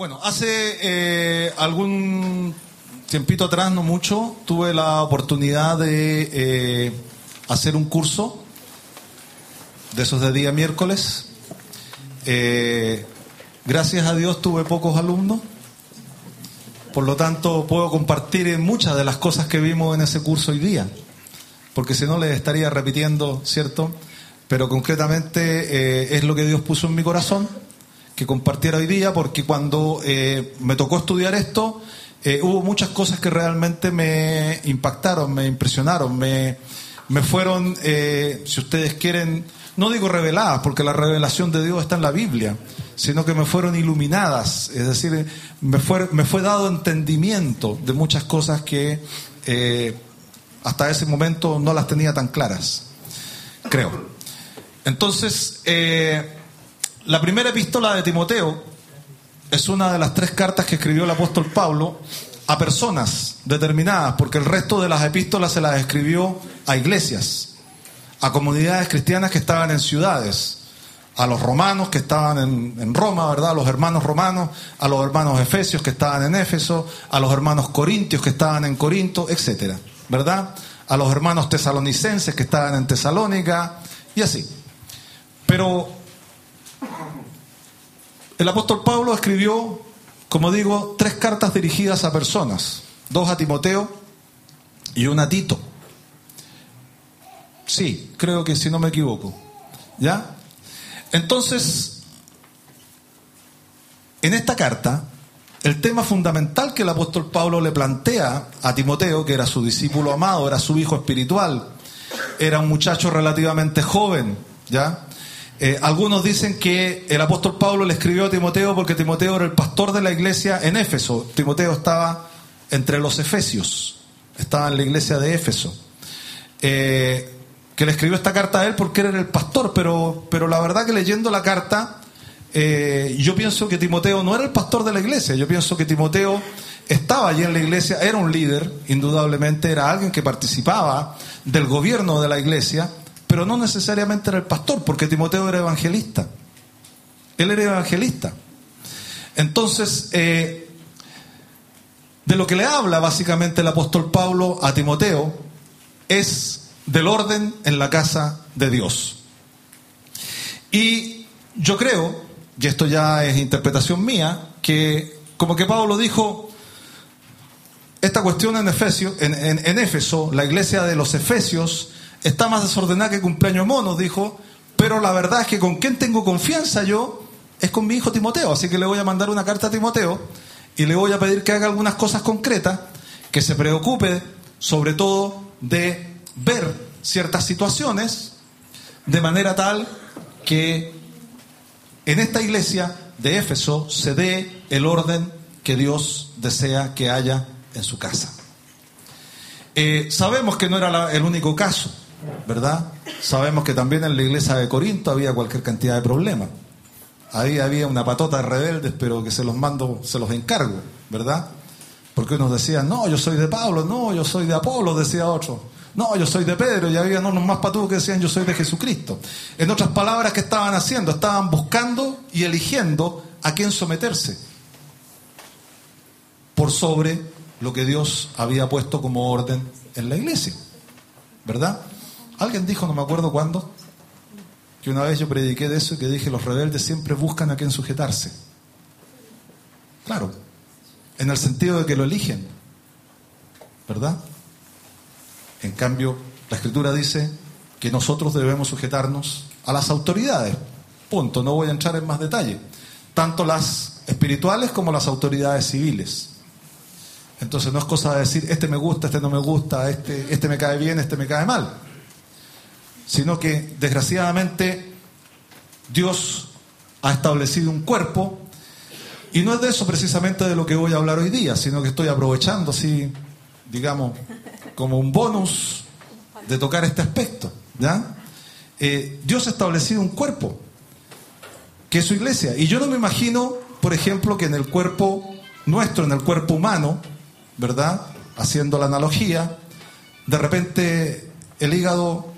Bueno, hace eh, algún tiempito atrás, no mucho, tuve la oportunidad de eh, hacer un curso de esos de día miércoles. Eh, gracias a Dios tuve pocos alumnos, por lo tanto puedo compartir muchas de las cosas que vimos en ese curso hoy día, porque si no les estaría repitiendo, ¿cierto? Pero concretamente es lo que Dios puso en mi corazón que compartiera hoy día, porque cuando eh, me tocó estudiar esto, eh, hubo muchas cosas que realmente me impactaron, me impresionaron, me, me fueron, eh, si ustedes quieren, no digo reveladas, porque la revelación de Dios está en la Biblia, sino que me fueron iluminadas, es decir, me fue, me fue dado entendimiento de muchas cosas que hasta ese momento no las tenía tan claras, creo. Entonces, la primera epístola de Timoteo es una de las tres cartas que escribió el apóstol Pablo a personas determinadas, porque el resto de las epístolas se las escribió a iglesias, a comunidades cristianas que estaban en ciudades, a los romanos que estaban en, Roma, ¿verdad? A los hermanos romanos, a los hermanos efesios que estaban en Éfeso, a los hermanos corintios que estaban en Corinto, etcétera, ¿verdad? A los hermanos tesalonicenses que estaban en Tesalónica y así. Pero el apóstol Pablo escribió, como digo, tres cartas dirigidas a personas, dos a Timoteo y una a Tito. Sí, creo que si no me equivoco. ¿Ya? Entonces, en esta carta, el tema fundamental que el apóstol Pablo le plantea a Timoteo, que era su discípulo amado, era su hijo espiritual, era un muchacho relativamente joven, ¿ya? Eh, algunos dicen que el apóstol Pablo le escribió a Timoteo porque Timoteo era el pastor de la iglesia en Éfeso. Timoteo estaba entre los efesios, estaba en la iglesia de Éfeso. Eh, que le escribió esta carta a él porque era el pastor, pero, pero la verdad que leyendo la carta, eh, yo pienso que Timoteo no era el pastor de la iglesia, yo pienso que Timoteo estaba allí en la iglesia, era un líder, indudablemente era alguien que participaba del gobierno de la iglesia, pero no necesariamente era el pastor, porque Timoteo era evangelista. Él era evangelista. Entonces, eh, de lo que le habla básicamente el apóstol Pablo a Timoteo es del orden en la casa de Dios. Y yo creo, y esto ya es interpretación mía, que como que Pablo dijo, esta cuestión en, Efesio, en, en Éfeso, la iglesia de los Efesios, está más desordenada que cumpleaños monos, dijo, pero la verdad es que con quien tengo confianza yo es con mi hijo Timoteo, así que le voy a mandar una carta a Timoteo y le voy a pedir que haga algunas cosas concretas, que se preocupe sobre todo de ver ciertas situaciones de manera tal que en esta iglesia de Éfeso se dé el orden que Dios desea que haya en su casa. Eh, sabemos que no era el único caso. ¿Verdad? Sabemos que también en la iglesia de Corinto había cualquier cantidad de problemas. Ahí había una patota de rebeldes, pero que se los mando, se los encargo, ¿verdad? Porque unos decían, no, yo soy de Pablo, no, yo soy de Apolo, decía otro. No, yo soy de Pedro, y había unos más patudos que decían, yo soy de Jesucristo. En otras palabras, ¿qué estaban haciendo? Estaban buscando y eligiendo a quién someterse por sobre lo que Dios había puesto como orden en la iglesia, ¿verdad? Alguien dijo, no me acuerdo cuándo, que una vez yo prediqué de eso y que dije, los rebeldes siempre buscan a quien sujetarse. Claro, en el sentido de que lo eligen, ¿verdad? En cambio, la escritura dice que nosotros debemos sujetarnos a las autoridades. Punto, no voy a entrar en más detalle. Tanto las espirituales como las autoridades civiles. Entonces no es cosa de decir, este me gusta, este no me gusta, este, este me cae bien, este me cae mal sino que desgraciadamente Dios ha establecido un cuerpo y no es de eso precisamente de lo que voy a hablar hoy día, sino que estoy aprovechando así, digamos, como un bonus de tocar este aspecto. ¿ya? Eh, Dios ha establecido un cuerpo, que es su iglesia. Y yo no me imagino, por ejemplo, que en el cuerpo nuestro, en el cuerpo humano, ¿verdad? Haciendo la analogía, de repente el hígado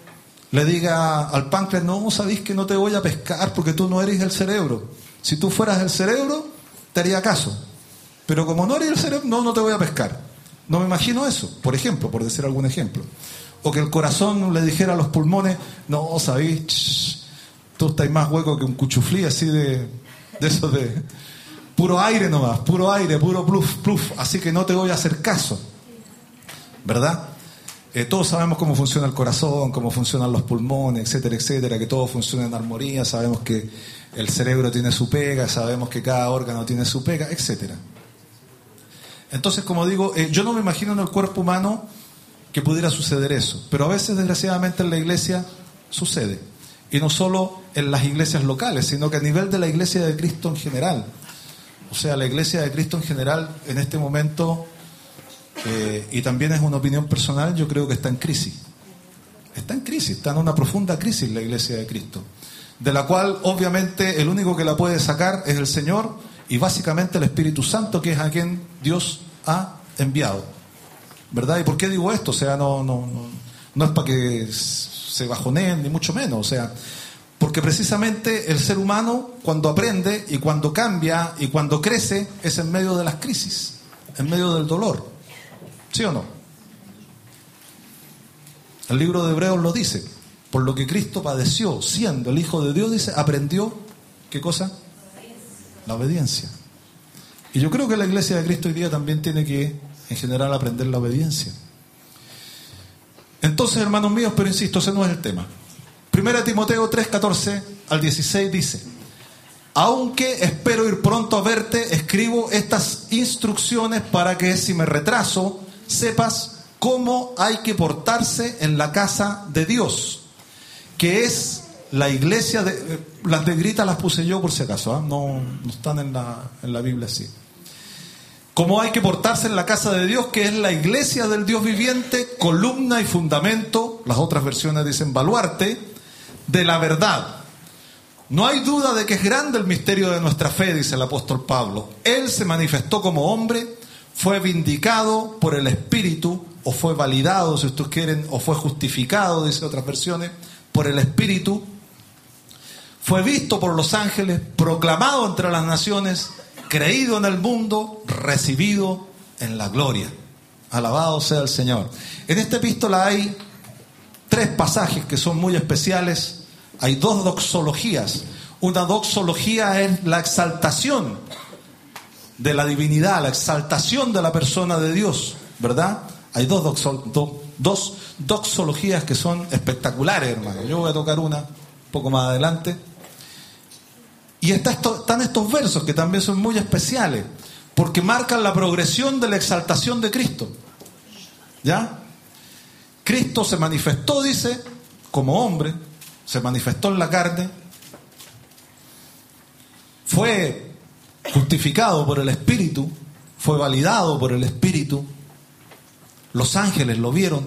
le diga al páncreas, no, sabéis que no te voy a pescar porque tú no eres el cerebro. Si tú fueras el cerebro, te haría caso. Pero como no haría el cerebro, no, no te voy a pescar. No me imagino eso, por ejemplo, por decir algún ejemplo. O que el corazón le dijera a los pulmones, no, sabéis, tú estás más hueco que un cuchuflí así de, de eso de puro aire nomás, puro aire, puro pluf, pluf, así que no te voy a hacer caso. ¿Verdad? Eh, todos sabemos cómo funciona el corazón, cómo funcionan los pulmones, etcétera, etcétera, que todo funciona en armonía, sabemos que el cerebro tiene su pega, sabemos que cada órgano tiene su pega, etcétera. Entonces, como digo, eh, yo no me imagino en el cuerpo humano que pudiera suceder eso, pero a veces, desgraciadamente, en la iglesia sucede. Y no solo en las iglesias locales, sino que a nivel de la iglesia de Cristo en general. O sea, la iglesia de Cristo en general en este momento eh, y también es una opinión personal, yo creo que está en crisis. Está en crisis, está en una profunda crisis la iglesia de Cristo, de la cual obviamente el único que la puede sacar es el Señor y básicamente el Espíritu Santo, que es a quien Dios ha enviado. ¿Verdad? ¿Y por qué digo esto? O sea, no, no, no, no es para que se bajoneen, ni mucho menos. O sea, porque precisamente el ser humano, cuando aprende y cuando cambia y cuando crece, es en medio de las crisis, en medio del dolor. ¿Sí o no? El libro de Hebreos lo dice. Por lo que Cristo padeció, siendo el Hijo de Dios, dice, aprendió, ¿qué cosa? La obediencia. Y yo creo que la iglesia de Cristo hoy día también tiene que, en general, aprender la obediencia. Entonces, hermanos míos, pero insisto, ese no es el tema. Primera Timoteo 3, 14 al 16 dice, aunque espero ir pronto a verte, escribo estas instrucciones para que si me retraso, sepas cómo hay que portarse en la casa de Dios, que es la iglesia de... Eh, las negritas las puse yo por si acaso, ¿ah? no, no, están en la, en la Biblia así. Cómo hay que portarse en la casa de Dios, que es la iglesia del Dios viviente, columna y fundamento, las otras versiones dicen baluarte, de la verdad. No hay duda de que es grande el misterio de nuestra fe, dice el apóstol Pablo. Él se manifestó como hombre, fue vindicado por el Espíritu, o fue validado, si ustedes quieren, o fue justificado, dice otras versiones, por el Espíritu, fue visto por los ángeles, proclamado entre las naciones, creído en el mundo, recibido en la gloria. Alabado sea el Señor. En esta epístola hay tres pasajes que son muy especiales. Hay dos doxologías. Una doxología es la exaltación de la divinidad, la exaltación de la persona de Dios, ¿verdad? Hay dos, dos doxologías que son espectaculares, hermano. Yo voy a tocar una un poco más adelante. Y está están estos versos que también son muy especiales, porque marcan la progresión de la exaltación de Cristo. ¿Ya? Cristo se manifestó, dice, como hombre, se manifestó en la carne, fue justificado por el Espíritu, fue validado por el Espíritu, los ángeles lo vieron,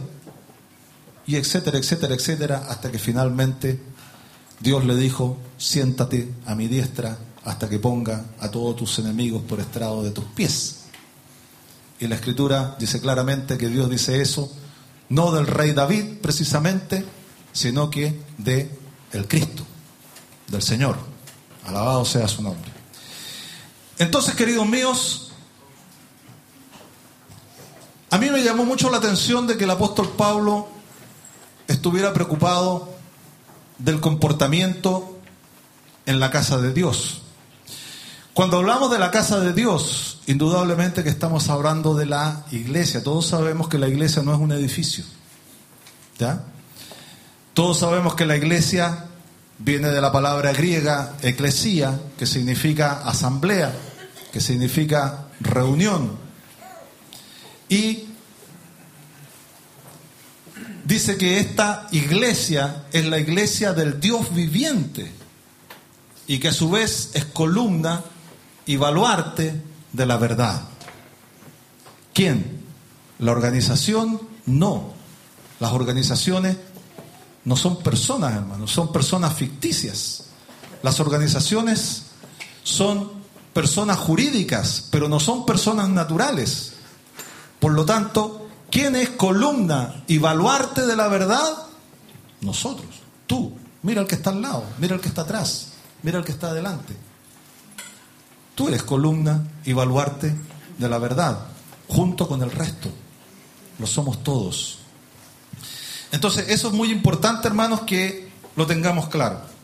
y etcétera, etcétera, etcétera, hasta que finalmente Dios le dijo, siéntate a mi diestra hasta que ponga a todos tus enemigos por estrado de tus pies. Y la escritura dice claramente que Dios dice eso, no del rey David precisamente, sino que de el Cristo, del Señor. Alabado sea su nombre. Entonces, queridos míos, a mí me llamó mucho la atención de que el apóstol Pablo estuviera preocupado del comportamiento en la casa de Dios. Cuando hablamos de la casa de Dios, indudablemente que estamos hablando de la iglesia. Todos sabemos que la iglesia no es un edificio. ¿Ya? Todos sabemos que la iglesia viene de la palabra griega eclesía, que significa asamblea, que significa reunión. Y dice que esta iglesia es la iglesia del Dios viviente y que a su vez es columna y baluarte de la verdad. ¿Quién? La organización no. Las organizaciones no son personas, hermanos, son personas ficticias. Las organizaciones son personas jurídicas, pero no son personas naturales. Por lo tanto, ¿quién es columna y baluarte de la verdad? Nosotros, tú. Mira el que está al lado, mira el que está atrás, mira el que está adelante. Tú eres columna y baluarte de la verdad, junto con el resto. Lo somos todos. Entonces, eso es muy importante, hermanos, que lo tengamos claro.